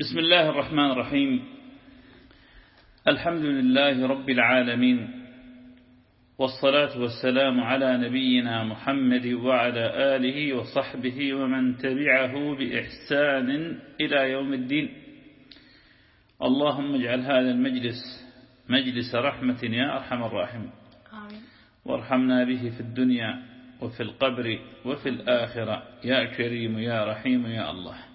بسم الله الرحمن الرحيم. الحمد لله رب العالمين والصلاة والسلام على نبينا محمد وعلى آله وصحبه ومن تبعه بإحسان إلى يوم الدين. اللهم اجعل هذا المجلس مجلس رحمة يا أرحم الراحمين. وارحمنا به في الدنيا وفي القبر وفي الآخرة. يا كريم يا رحيم يا الله.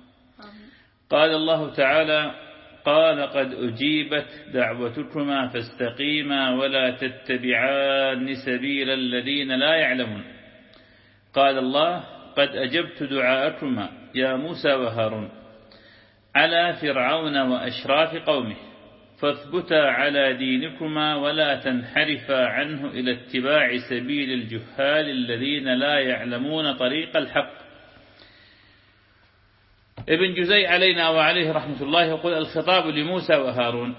قال الله تعالى قال قد أجيبت دعوتكما فاستقيما ولا تتبعان سبيل الذين لا يعلمون قال الله قد أجبت دعاءكما يا موسى وهارون على فرعون وأشراف قومه فاثبتا على دينكما ولا تنحرفا عنه إلى اتباع سبيل الجهال الذين لا يعلمون طريق الحق ابن جزي علينا وعليه رحمة الله يقول الخطاب لموسى وهارون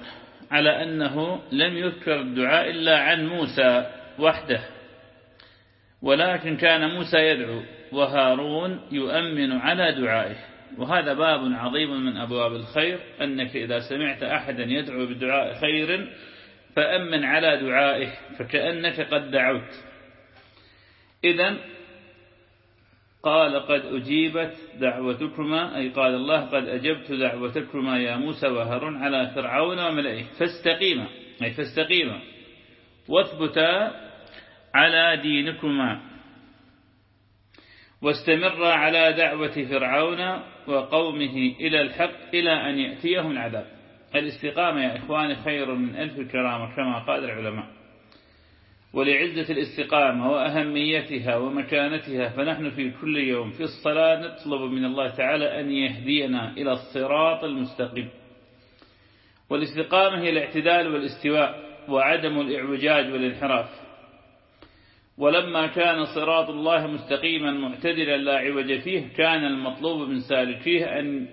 على أنه لم يذكر الدعاء إلا عن موسى وحده. ولكن كان موسى يدعو وهارون يؤمن على دعائه. وهذا باب عظيم من أبواب الخير أنك إذا سمعت أحدا يدعو بدعاء خير فأمن على دعائه فكأنك قد دعوت. إذا قال قد أجيبت دعوتكما أي قال الله قد أجبت دعوتكما يا موسى وهارون على فرعون وملئه. فاستقيما أي فاستقيما. واثبتا على دينكما. واستمر على دعوة فرعون وقومه إلى الحق إلى أن يأتيهم العذاب. الاستقامة يا إخواني خير من ألف كرامة كما قال العلماء. ولعزة الاستقامة وأهميتها ومكانتها فنحن في كل يوم في الصلاة نطلب من الله تعالى أن يهدينا إلى الصراط المستقيم. والاستقامة هي الاعتدال والاستواء وعدم الإعوجاج والانحراف. ولما كان صراط الله مستقيما معتدلا لا عوج فيه كان المطلوب من سالكيه أن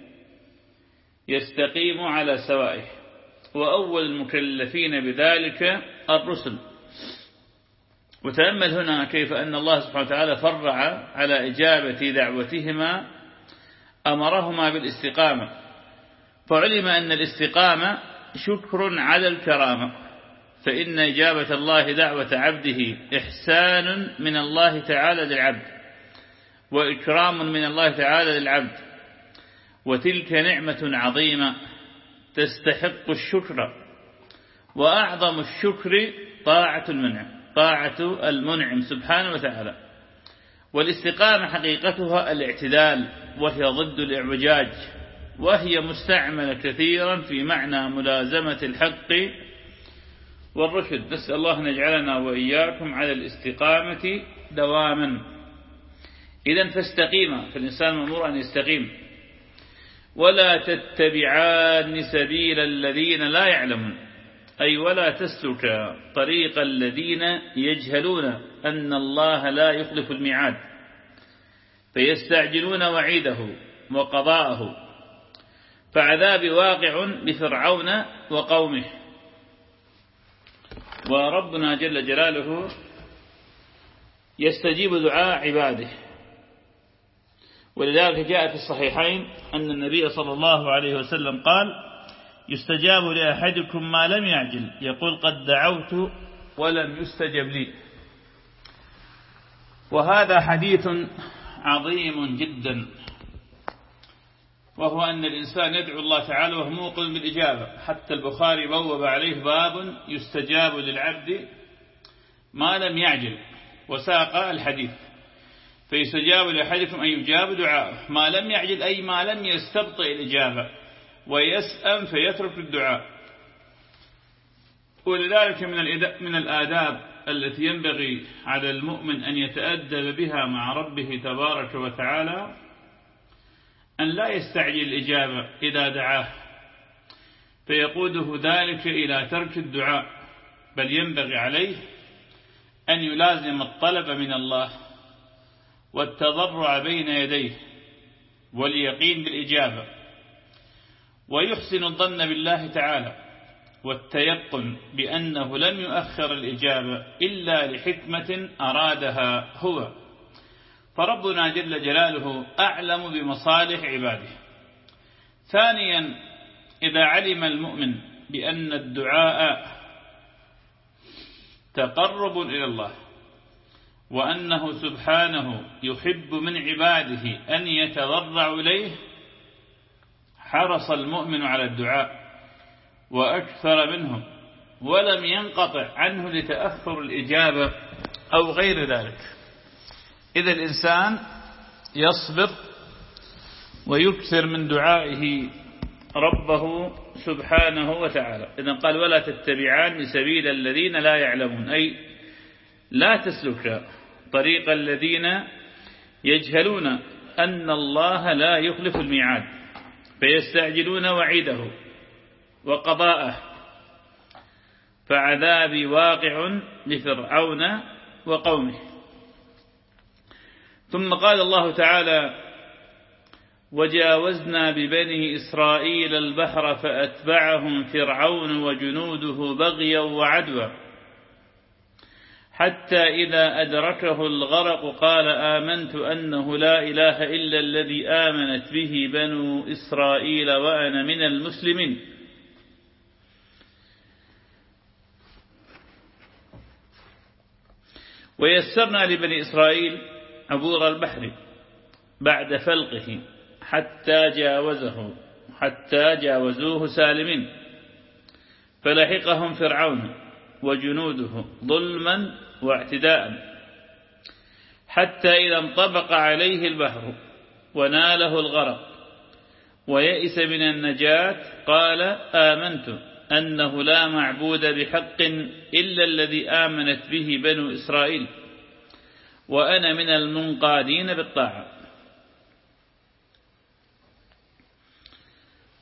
يستقيموا على سوائه. وأول المكلفين بذلك الرسل. وتأمل هنا كيف أن الله سبحانه وتعالى فرع على إجابة دعوتهما أمرهما بالاستقامة. فعلم أن الاستقامة شكر على الكرامة فإن إجابة الله دعوة عبده إحسان من الله تعالى للعبد وإكرام من الله تعالى للعبد وتلك نعمة عظيمة تستحق الشكر وأعظم الشكر طاعة المنعم طاعة المنعم سبحانه وتعالى. والاستقامة حقيقتها الاعتدال وهي ضد الاعوجاج وهي مستعملة كثيرا في معنى ملازمة الحق والرشد. نسأل الله أن يجعلنا وإياكم على الاستقامة دواما. إذا فاستقيما فالإنسان مأمور أن يستقيم. ولا تتبعان سبيل الذين لا يعلمون. أي ولا تسلك طريق الذين يجهلون أن الله لا يخلف الميعاد فيستعجلون وعيده وقضاءه فعذاب واقع بفرعون وقومه. وربنا جل جلاله يستجيب دعاء عباده. ولذلك جاء في الصحيحين أن النبي صلى الله عليه وسلم قال يستجاب لأحدكم ما لم يعجل. يقول قد دعوت ولم يستجب لي. وهذا حديث عظيم جدا. وهو أن الإنسان يدعو الله تعالى وهو موقن بالإجابة. حتى البخاري بوب عليه باب يستجاب للعبد ما لم يعجل. وساق الحديث. فيستجاب لأحدكم أن يجاب دعاءه. ما لم يعجل أي ما لم يستبطئ الإجابة. ويسأم فيترك الدعاء. ولذلك من من الآداب التي ينبغي على المؤمن أن يتأدب بها مع ربه تبارك وتعالى أن لا يستعجل الإجابة إذا دعاه. فيقوده ذلك إلى ترك الدعاء بل ينبغي عليه أن يلازم الطلب من الله والتضرع بين يديه واليقين بالإجابة. ويحسن الظن بالله تعالى والتيقن بأنه لم يؤخر الإجابة إلا لحكمة أرادها هو. فربنا جل جلاله أعلم بمصالح عباده. ثانيا إذا علم المؤمن بأن الدعاء تقرب إلى الله وأنه سبحانه يحب من عباده أن يتضرع إليه حرص المؤمن على الدعاء وأكثر منه ولم ينقطع عنه لتأثر الإجابة أو غير ذلك. إذا الإنسان يصبر ويكثر من دعائه ربه سبحانه وتعالى. إذا قال ولا تتبعان سبيل الذين لا يعلمون أي لا تسلك طريق الذين يجهلون أن الله لا يخلف الميعاد. فيستعجلون وعيده وقضاءه فعذابي واقع لفرعون وقومه. ثم قال الله تعالى وجاوزنا ببني إسرائيل البحر فأتبعهم فرعون وجنوده بغيا وعدوا حتى إذا أدركه الغرق قال آمنت أنه لا إله إلا الذي آمنت به بنو إسرائيل وأنا من المسلمين. ويسرنا لبني إسرائيل عبور البحر بعد فلقه حتى جاوزه حتى جاوزوه سالمين. فلحقهم فرعون. وجنوده ظلما واعتداء حتى إذا انطبق عليه البحر وناله الغرق ويئس من النجاة قال آمنت أنه لا معبود بحق إلا الذي آمنت به بنو إسرائيل وأنا من المنقادين بالطاعة.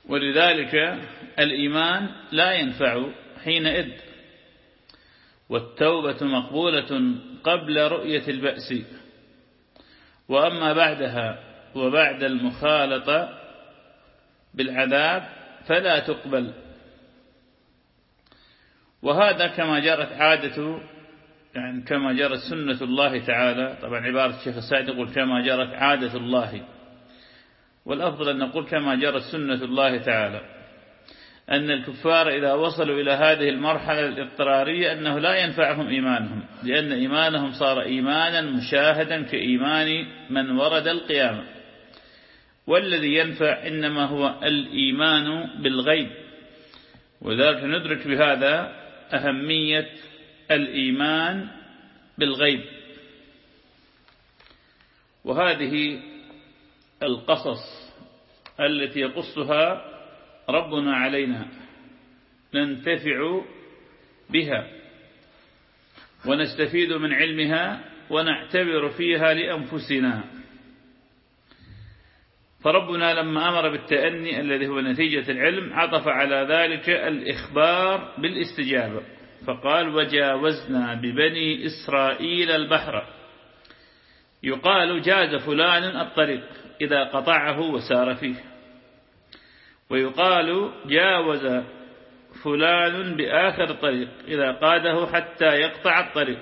ولذلك الإيمان لا ينفع حينئذ. والتوبة مقبولة قبل رؤية البأس. وأما بعدها وبعد المخالطة بالعذاب فلا تقبل. وهذا كما جرت عادة يعني كما جرت سنة الله تعالى. طبعا عبارة الشيخ السعيد يقول كما جرت عادة الله. والأفضل أن نقول كما جرت سنة الله تعالى. أن الكفار إذا وصلوا إلى هذه المرحلة الاضطرارية أنه لا ينفعهم إيمانهم لأن إيمانهم صار إيمانا مشاهدا كإيمان من ورد القيامة. والذي ينفع إنما هو الإيمان بالغيب. وذلك ندرك بهذا أهمية الإيمان بالغيب. وهذه القصص التي يقصها ربنا علينا ننتفع بها ونستفيد من علمها ونعتبر فيها لأنفسنا. فربنا لما أمر بالتأني الذي هو نتيجة العلم عطف على ذلك الإخبار بالاستجابة. فقال وجاوزنا ببني إسرائيل البحر يقال جاز فلان الطريق إذا قطعه وسار فيه ويقال جاوز فلان بآخر الطريق إذا قاده حتى يقطع الطريق.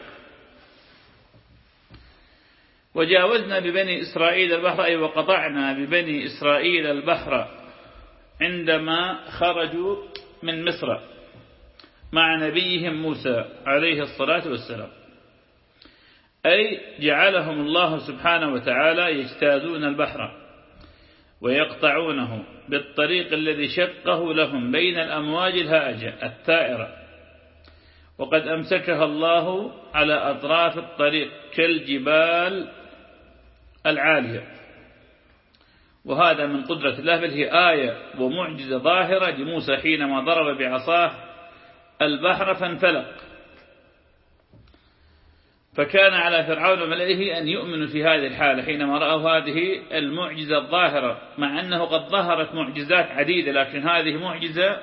وجاوزنا ببني إسرائيل البحر أي وقطعنا ببني إسرائيل البحر عندما خرجوا من مصر مع نبيهم موسى عليه الصلاة والسلام. أي جعلهم الله سبحانه وتعالى يجتازون البحر. ويقطعونه بالطريق الذي شقه لهم بين الأمواج الهائجة الثائرة. وقد أمسكها الله على أطراف الطريق كالجبال العالية. وهذا من قدرة الله بل هي آية ومعجزة ظاهرة. لموسى حينما ضرب بعصاه البحر فانفلق. فكان على فرعون وملئه أن يؤمنوا في هذه الحالة حينما رأوا هذه المعجزة الظاهرة مع أنه قد ظهرت معجزات عديدة لكن هذه معجزة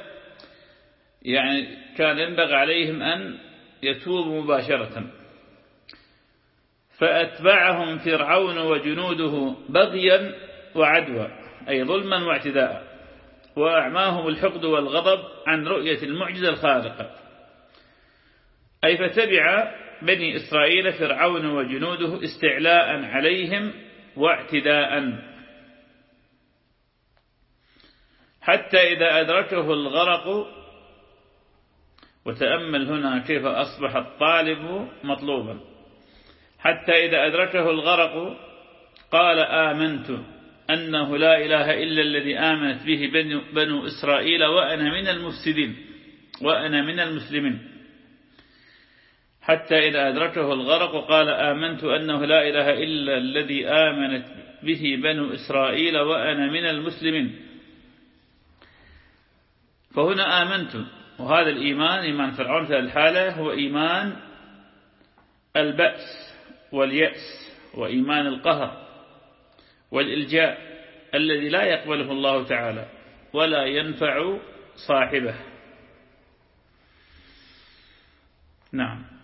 يعني كان ينبغي عليهم أن يتوبوا مباشرة. فأتبعهم فرعون وجنوده بغيا وعدوى أي ظلما واعتداء وأعماهم الحقد والغضب عن رؤية المعجزة الخارقة. أي فتبع بني إسرائيل فرعون وجنوده استعلاء عليهم واعتداء. حتى إذا أدركه الغرق وتأمل هنا كيف أصبح الطالب مطلوبا. حتى إذا أدركه الغرق قال آمنت أنه لا إله إلا الذي آمنت به بنو إسرائيل وأنا من المفسدين وأنا من المسلمين. حتى إذا أدركه الغرق قال آمنت أنه لا إله إلا الذي آمنت به بنو إسرائيل وأنا من المسلمين. فهنا آمنت. وهذا الإيمان إيمان فرعون في الحالة هو إيمان البأس واليأس وإيمان القهر والإلجاء الذي لا يقبله الله تعالى ولا ينفع صاحبه. نعم.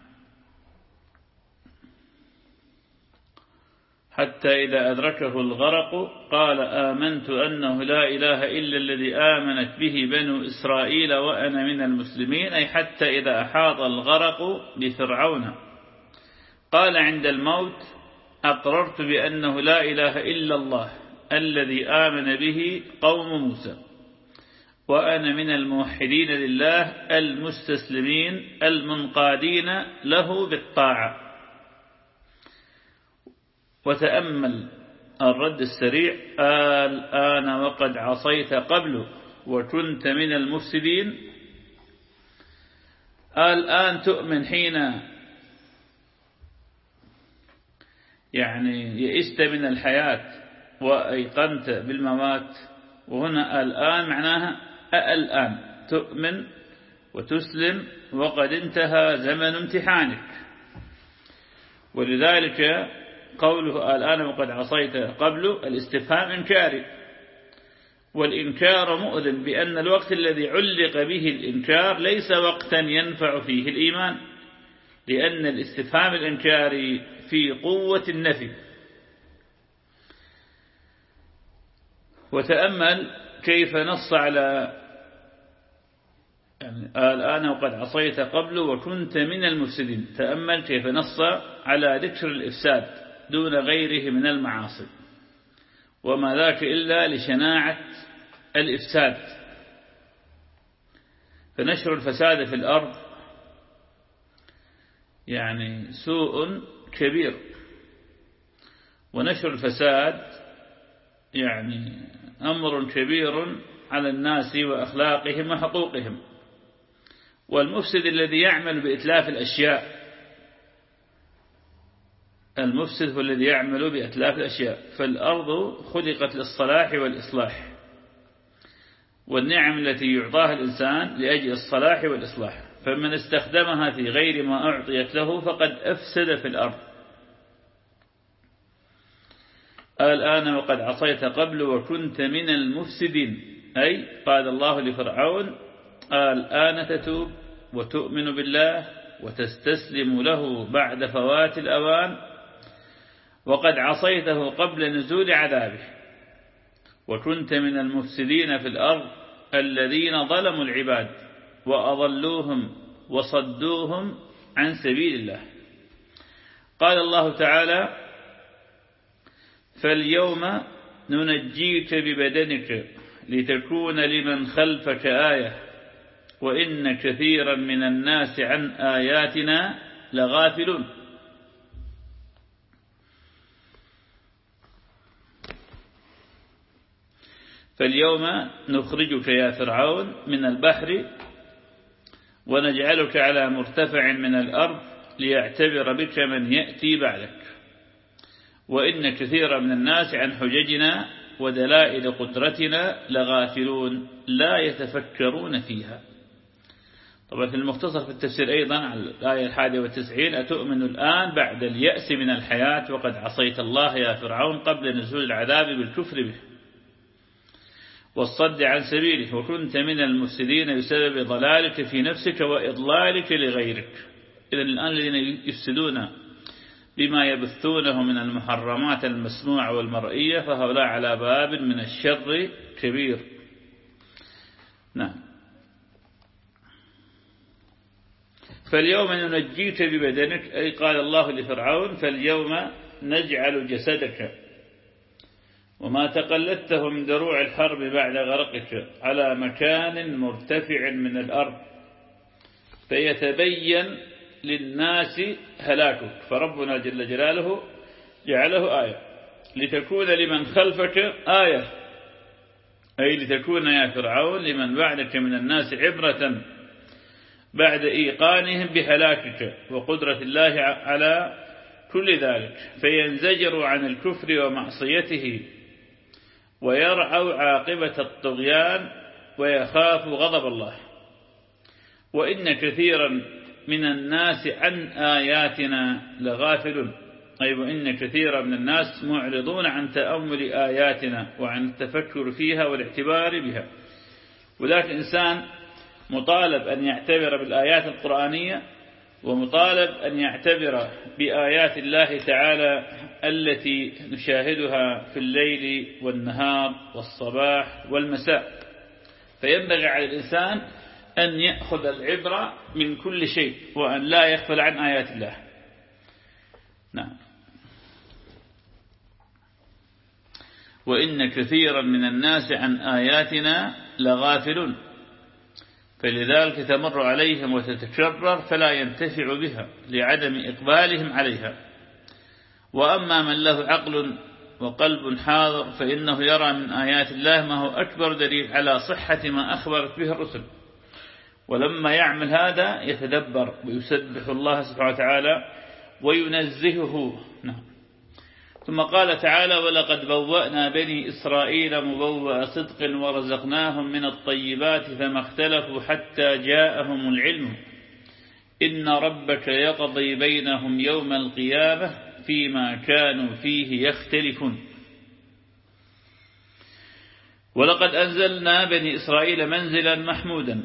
حتى إذا أدركه الغرق قال آمنت أنه لا إله إلا الذي آمنت به بنو إسرائيل وأنا من المسلمين أي حتى إذا أحاط الغرق بفرعون قال عند الموت أقررت بأنه لا إله إلا الله الذي آمن به قوم موسى وأنا من الموحدين لله المستسلمين المنقادين له بالطاعة. وتأمل الرد السريع الآن وقد عصيت قبل وكنت من المفسدين. الآن تؤمن حين يعني يئست من الحياة وأيقنت بالموات وهنا الآن معناها الآن تؤمن وتسلم وقد انتهى زمن امتحانك. ولذلك قوله الآن وقد عصيت قبل الاستفهام إنكاري. والإنكار مؤذن بأن الوقت الذي علق به الإنكار ليس وقتا ينفع فيه الإيمان لأن الاستفهام الإنكاري في قوة النفي. وتأمل كيف نص على يعني الآن وقد عصيت قبل وكنت من المفسدين. تأمل كيف نص على ذكر الإفساد. دون غيره من المعاصي. وما ذاك إلا لشناعة الإفساد. فنشر الفساد في الأرض يعني سوء كبير. ونشر الفساد يعني أمر كبير على الناس وأخلاقهم وحقوقهم. والمفسد الذي يعمل بإتلاف الأشياء المفسد هو الذي يعمل بأتلاف الأشياء. فالأرض خلقت للصلاح والإصلاح. والنعم التي يعطاها الإنسان لأجل الصلاح والإصلاح. فمن استخدمها في غير ما أعطيت له فقد أفسد في الأرض. الآن وقد عصيت قبل وكنت من المفسدين. أي قال الله لفرعون الآن تتوب وتؤمن بالله وتستسلم له بعد فوات الأوان. وقد عصيته قبل نزول عذابه. وكنت من المفسدين في الأرض الذين ظلموا العباد وأضلوهم وصدوهم عن سبيل الله. قال الله تعالى فاليوم ننجيك ببدنك لتكون لمن خلفك آية وإن كثيرا من الناس عن آياتنا لغافلون. فاليوم نخرجك يا فرعون من البحر ونجعلك على مرتفع من الأرض ليعتبر بك من يأتي بعدك. وإن كثيرا من الناس عن حججنا ودلائل قدرتنا لغافلون لا يتفكرون فيها. طبعا في المختصر في التفسير أيضا على الآية الحادية والتسعين أتؤمن الآن بعد اليأس من الحياة وقد عصيت الله يا فرعون قبل نزول العذاب بالكفر به؟ والصد عن سبيله. وكنت من المفسدين بسبب ضلالك في نفسك وإضلالك لغيرك. إذا الآن الذين يفسدون بما يبثونه من المحرمات المسموعة والمرئية فهؤلاء على باب من الشر كبير. نعم. فاليوم ننجيك ببدنك أي قال الله لفرعون فاليوم نجعل جسدك وما تقلدته من دروع الحرب بعد غرقك على مكان مرتفع من الأرض فيتبين للناس هلاكك. فربنا جل جلاله جعله آية. لتكون لمن خلفك آية. أي لتكون يا فرعون لمن بعدك من الناس عبرة بعد إيقانهم بهلاكك وقدرة الله على كل ذلك. فينزجر عن الكفر ومعصيته ويرعوا عاقبة الطغيان ويخاف غضب الله. وإن كثيرا من الناس عن آياتنا لغافل أي وإن كثيرا من الناس معرضون عن تأمل آياتنا وعن التفكر فيها والاعتبار بها. وذلك إنسان مطالب أن يعتبر بالآيات القرآنية ومطالب أن يعتبر بآيات الله تعالى التي نشاهدها في الليل والنهار والصباح والمساء. فينبغي على الإنسان أن يأخذ العبرة من كل شيء وأن لا يغفل عن آيات الله. نعم. وإن كثيرا من الناس عن آياتنا لغافلون. فلذلك تمر عليهم وتتكرر فلا ينتفع بها لعدم إقبالهم عليها. وأما من له عقل وقلب حاضر فإنه يرى من آيات الله ما هو أكبر دليل على صحة ما أخبرت به الرسل. ولما يعمل هذا يتدبر ويسبح الله سبحانه وتعالى وينزهه. نعم. ثم قال تعالى ولقد بوأنا بني إسرائيل مبوأ صدق ورزقناهم من الطيبات فما اختلفوا حتى جاءهم العلم. إن ربك يقضي بينهم يوم القيامة فيما كانوا فيه يختلفون. ولقد أنزلنا بني إسرائيل منزلا محمودا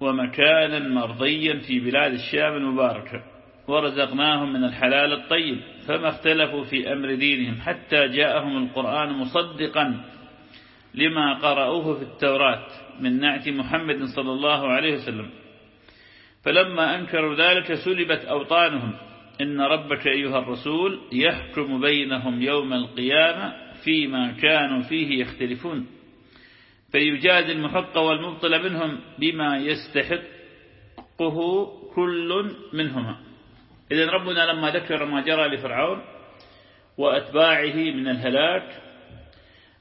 ومكانا مرضيا في بلاد الشام المباركة. ورزقناهم من الحلال الطيب فما اختلفوا في أمر دينهم حتى جاءهم القرآن مصدقا لما قرأوه في التوراة من نعت محمد صلى الله عليه وسلم. فلما أنكروا ذلك سلبت أوطانهم. إن ربك أيها الرسول يحكم بينهم يوم القيامة فيما كانوا فيه يختلفون. فيجازي المحق والمبطل منهم بما يستحقه كل منهما. إذن ربنا لما ذكر ما جرى لفرعون وأتباعه من الهلاك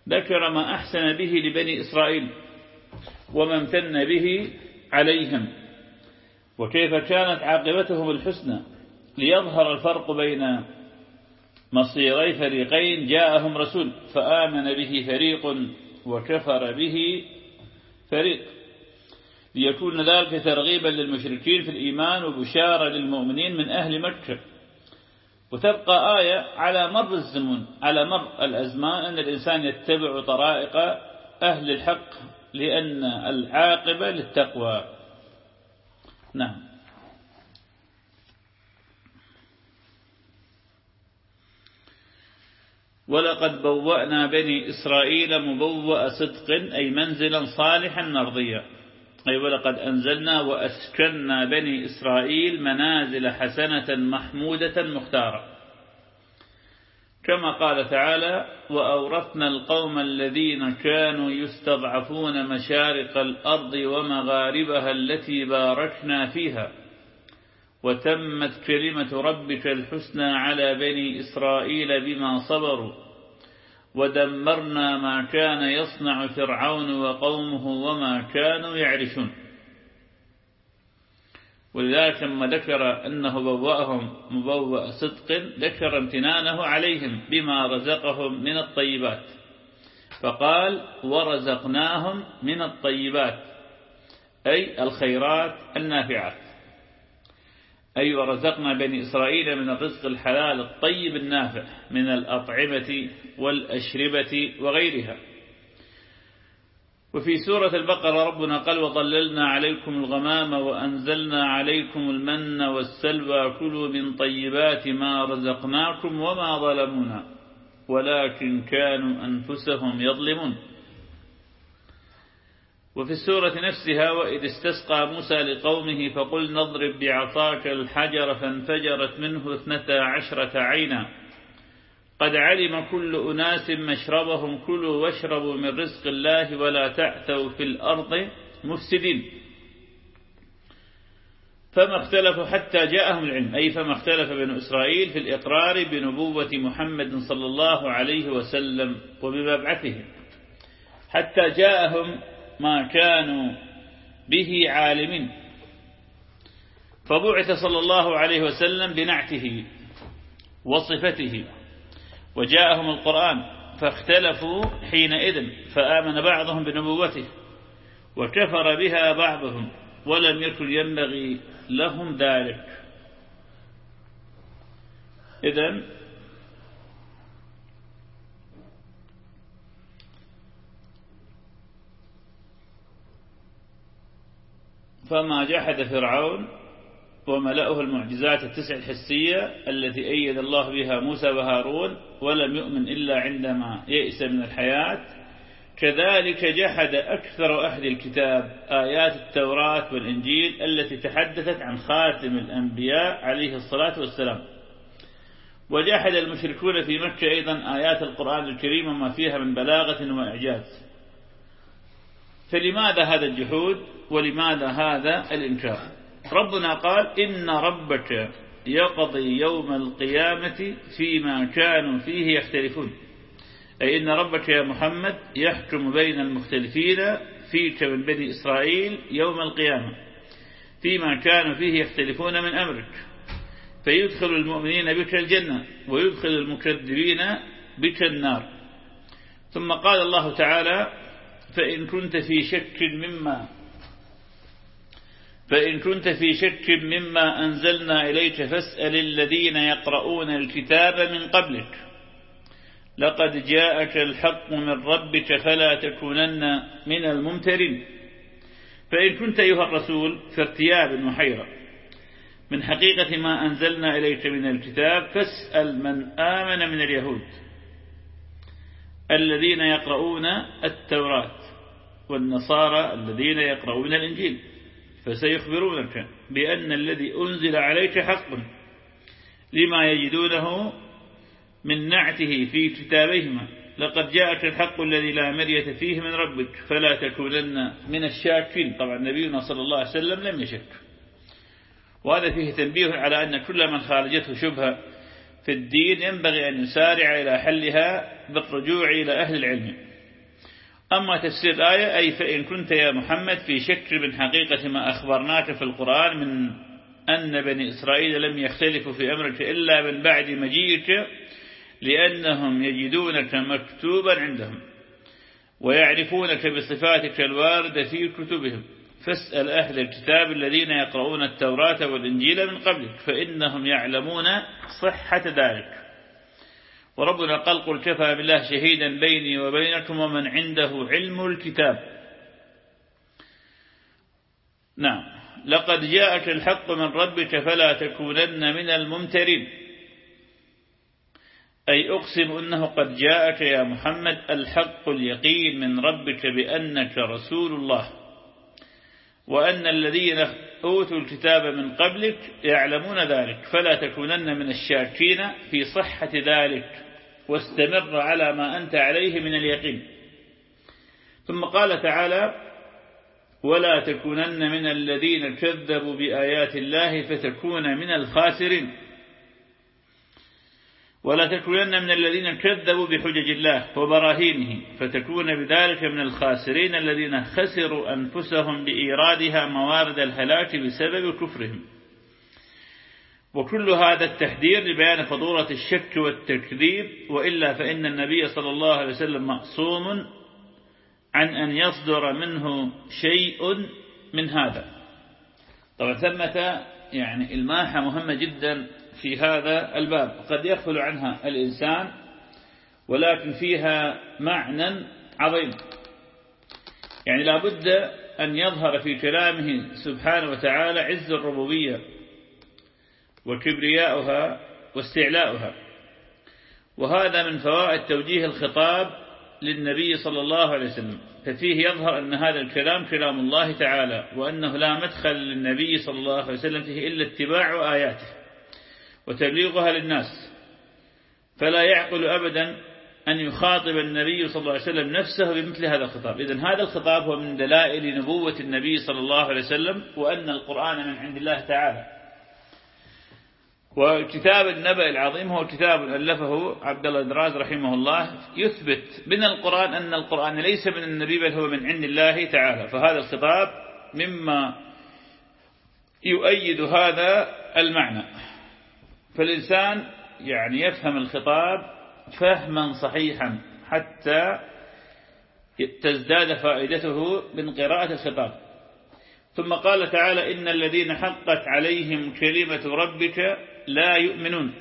ذكر ما أحسن به لبني إسرائيل وما امتن به عليهم. وكيف كانت عاقبتهم الحسنى ليظهر الفرق بين مصيري فريقين جاءهم رسول فآمن به فريق وكفر به فريق. ليكون ذلك ترغيبا للمشركين في الإيمان وبشارة للمؤمنين من أهل مكة. وتبقى آية على مر الزمن على مر الأزمان أن الإنسان يتبع طرائق أهل الحق لأن العاقبة للتقوى. نعم. ولقد بوأنا بني إسرائيل مبوأ صدق أي منزلا صالحا مرضيا. أي ولقد أنزلنا وأسكننا بني إسرائيل منازل حسنة محمودة مختارة. كما قال تعالى وأورثنا القوم الذين كانوا يستضعفون مشارق الأرض ومغاربها التي باركنا فيها. وتمت كلمة ربك الحسنى على بني إسرائيل بما صبروا ودمرنا ما كان يصنع فرعون وقومه وما كانوا يعرشون. ولذلك لما ذكر أنه بوأهم مبوأ صدق ذكر امتنانه عليهم بما رزقهم من الطيبات. فقال ورزقناهم من الطيبات أي الخيرات النافعات. أي ورزقنا بني إسرائيل من الرزق الحلال الطيب النافع من الأطعمة والأشربة وغيرها. وفي سورة البقرة ربنا قال وظللنا عليكم الغمام وأنزلنا عليكم المن والسلوى كلوا من طيبات ما رزقناكم وما ظلمونا ولكن كانوا أنفسهم يظلمون. وفي السورة نفسها وإذ استسقى موسى لقومه فقل نضرب بعصاك الحجر فانفجرت منه اثنتا عشرة عينا. قد علم كل أناس مشربهم كلوا واشربوا من رزق الله ولا تعثوا في الأرض مفسدين. فما اختلفوا حتى جاءهم العلم أي فما اختلف بنو إسرائيل في الإقرار بنبوة محمد صلى الله عليه وسلم وبمبعثه حتى جاءهم ما كانوا به عالمين. فبعث صلى الله عليه وسلم بنعته وصفته وجاءهم القرآن فاختلفوا حينئذ فآمن بعضهم بنبوته وكفر بها بعضهم ولم يكن ينبغي لهم ذلك. إذن فما جحد فرعون وملأه المعجزات التسع الحسية التي أيد الله بها موسى وهارون ولم يؤمن إلا عندما يئس من الحياة. كذلك جحد أكثر أهل الكتاب آيات التوراة والإنجيل التي تحدثت عن خاتم الأنبياء عليه الصلاة والسلام. وجحد المشركون في مكة أيضا آيات القرآن الكريم وما فيها من بلاغة وإعجاز. فلماذا هذا الجحود؟ ولماذا هذا الإنكار؟ ربنا قال إن ربك يقضي يوم القيامة فيما كانوا فيه يختلفون. أي إن ربك يا محمد يحكم بين المختلفين فيك من بني إسرائيل يوم القيامة فيما كانوا فيه يختلفون من أمرك. فيدخل المؤمنين بك الجنة ويدخل المكذبين بك النار. ثم قال الله تعالى فإن كنت في شك مما فإن كنت في شك مما أنزلنا إليك فاسأل الذين يقرؤون الكتاب من قبلك. لقد جاءك الحق من ربك فلا تكونن من الممترين. فإن كنت أيها الرسول في ارتياب وحيرة من حقيقة ما أنزلنا إليك من الكتاب فاسأل من آمن من اليهود. الذين يقرؤون التوراة والنصارى الذين يقرؤون الإنجيل. فسيخبرونك بأن الذي أنزل عليك حق لما يجدونه من نعته في كتابيهما. لقد جاءك الحق الذي لا مرية فيه من ربك فلا تكونن من الشاكين طبعا نبينا صلى الله عليه وسلم لم يشك. وهذا فيه تنبيه على أن كل من خارجته شبهة في الدين ينبغي أن يسارع إلى حلها بالرجوع إلى أهل العلم. أما تفسير الآية أي فإن كنت يا محمد في شك من حقيقة ما أخبرناك في القرآن من أن بني إسرائيل لم يختلفوا في أمرك إلا من بعد مجيئك لأنهم يجدونك مكتوبا عندهم ويعرفونك بصفاتك الواردة في كتبهم. فاسأل أهل الكتاب الذين يقرؤون التوراة والإنجيل من قبلك فإنهم يعلمون صحة ذلك. وربنا قال قل كفى بالله شهيدا بيني وبينكم ومن عنده علم الكتاب. نعم. لقد جاءك الحق من ربك فلا تكونن من الممترين. أي أقسم أنه قد جاءك يا محمد الحق اليقين من ربك بأنك رسول الله. وأن الذين أوتوا الكتاب من قبلك يعلمون ذلك فلا تكونن من الشاكين في صحة ذلك واستمر على ما أنت عليه من اليقين. ثم قال تعالى ولا تكونن من الذين كذبوا بآيات الله فتكون من الخاسرين. ولا تكونن من الذين كذبوا بحجج الله وبراهينه فتكون بذلك من الخاسرين الذين خسروا أنفسهم بإيرادها موارد الهلاك بسبب كفرهم. وكل هذا التحذير لبيان فضورة الشك والتكذيب وإلا فإن النبي صلى الله عليه وسلم معصوم عن أن يصدر منه شيء من هذا. طبعا ثمة يعني الماحة مهمة جدا في هذا الباب. قد يغفل عنها الإنسان ولكن فيها معنى عظيم. يعني لابد أن يظهر في كلامه سبحانه وتعالى عز الربوبية وكبرياؤها واستعلاؤها. وهذا من فوائد توجيه الخطاب للنبي صلى الله عليه وسلم. ففيه يظهر أن هذا الكلام كلام الله تعالى وأنه لا مدخل للنبي صلى الله عليه وسلم فيه إلا اتباع آياته وتبليغها للناس. فلا يعقل أبدا أن يخاطب النبي صلى الله عليه وسلم نفسه بمثل هذا الخطاب. إذن هذا الخطاب هو من دلائل نبوة النبي صلى الله عليه وسلم وأن القرآن من عند الله تعالى. وكتاب النبأ العظيم هو كتاب ألفه عبد الله دراز رحمه الله. يثبت من القرآن أن القرآن ليس من النبي بل هو من عند الله تعالى. فهذا الخطاب مما يؤيد هذا المعنى. فالإنسان يعني يفهم الخطاب فهما صحيحا حتى تزداد فائدته من قراءة الخطاب. ثم قال تعالى إن الذين حقت عليهم كلمة ربك لا يؤمنون.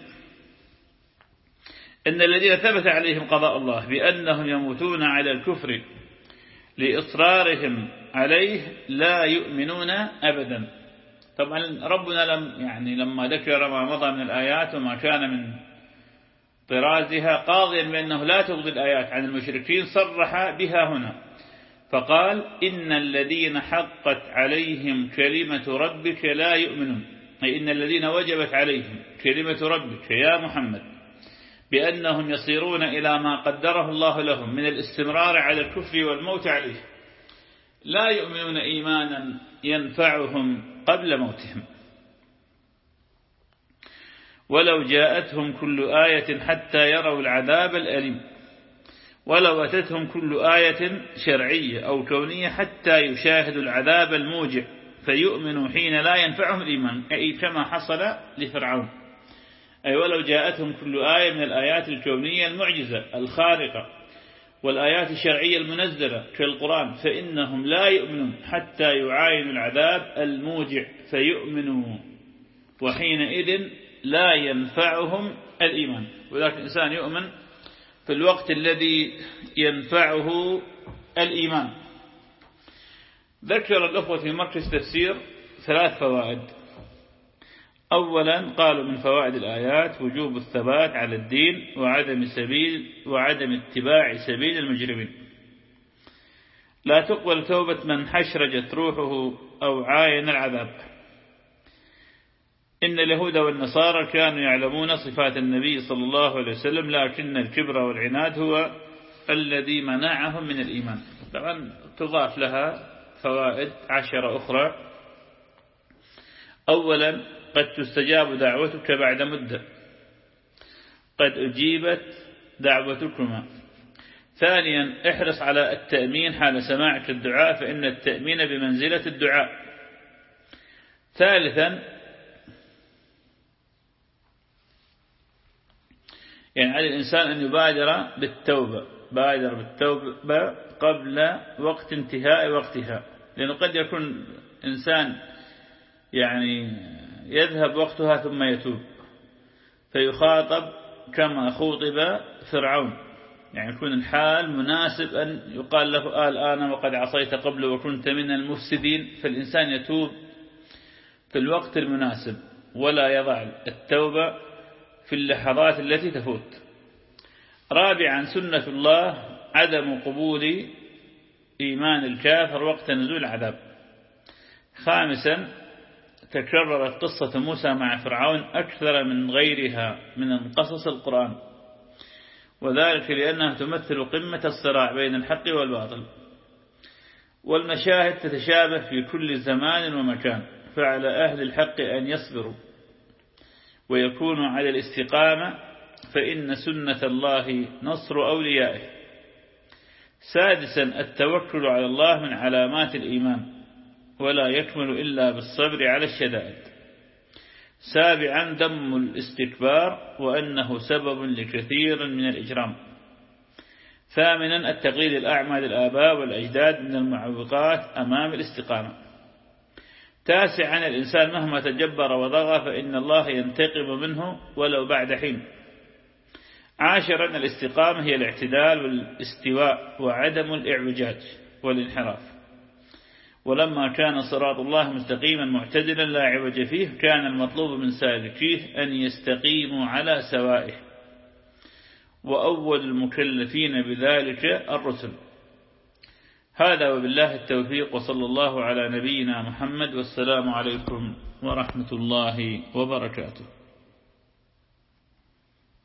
إن الذين ثبت عليهم قضاء الله بأنهم يموتون على الكفر لإصرارهم عليه لا يؤمنون أبدا. طبعا ربنا لم يعني لما ذكر ما مضى من الآيات وما كان من طرازها قاضيا بأنه لا تغضي الآيات عن المشركين صرح بها هنا. فقال إن الذين حقت عليهم كلمة ربك لا يؤمنون. أي إن الذين وجبت عليهم كلمة ربك يا محمد بأنهم يصيرون إلى ما قدره الله لهم من الاستمرار على الكفر والموت عليه لا يؤمنون إيمانا ينفعهم قبل موتهم. ولو جاءتهم كل آية حتى يروا العذاب الأليم ولو أتتهم كل آية شرعية أو كونية حتى يشاهدوا العذاب الموجع. فيؤمنوا حين لا ينفعهم الإيمان. أي كما حصل لفرعون. أي ولو جاءتهم كل آية من الآيات الكونية المعجزة الخارقة والآيات الشرعية المنزلة كالقرآن فإنهم لا يؤمنون حتى يعاينوا العذاب الموجع. فيؤمنوا وحينئذ لا ينفعهم الإيمان. وذلك الإنسان يؤمن في الوقت الذي ينفعه الإيمان. ذكر الأخوة في مركز تفسير ثلاث فوائد. أولا قالوا من فوائد الآيات وجوب الثبات على الدين وعدم سبيل وعدم اتباع سبيل المجرمين. لا تقبل توبة من حشرجت روحه أو عاين العذاب. إن اليهود والنصارى كانوا يعلمون صفات النبي صلى الله عليه وسلم لكن الكبر والعناد هو الذي منعهم من الإيمان. طبعا تضاف لها فوائد عشرة أخرى. أولا قد تستجاب دعوتك بعد مدة. قد أجيبت دعوتكما. ثانيا احرص على التأمين حال سماعك الدعاء فإن التأمين بمنزلة الدعاء. ثالثا يعني على الإنسان أن يبادر بالتوبة. بادر بالتوبة قبل وقت انتهاء وقتها. لأنه قد يكون إنسان يعني يذهب وقتها ثم يتوب. فيخاطب كما خوطب فرعون. يعني يكون الحال مناسب أن يقال له آل آنا وقد عصيت قبل وكنت من المفسدين. فالإنسان يتوب في الوقت المناسب ولا يضع التوبة في اللحظات التي تفوت. رابعا سنة الله عدم قبول إيمان الكافر وقت نزول العذاب. خامسا تكررت قصة موسى مع فرعون أكثر من غيرها من قصص القرآن. وذلك لأنها تمثل قمة الصراع بين الحق والباطل. والمشاهد تتشابه في كل زمان ومكان. فعلى أهل الحق أن يصبروا. ويكونوا على الاستقامة فإن سنة الله نصر أوليائه. سادسا التوكل على الله من علامات الإيمان ولا يكمل إلا بالصبر على الشدائد. سابعا دم الاستكبار وأنه سبب لكثير من الإجرام. ثامنا التقليد الأعمى للآباء والأجداد من المعوقات أمام الاستقامة. تاسعا الإنسان مهما تجبر وضغى فإن الله ينتقم منه ولو بعد حين. عاشرا الاستقامة هي الاعتدال والاستواء وعدم الإعوجاج والانحراف. ولما كان صراط الله مستقيما معتدلا لا عوج فيه كان المطلوب من سالكيه أن يستقيموا على سوائه. وأول المكلفين بذلك الرسل. هذا وبالله التوفيق وصلى الله على نبينا محمد والسلام عليكم ورحمة الله وبركاته.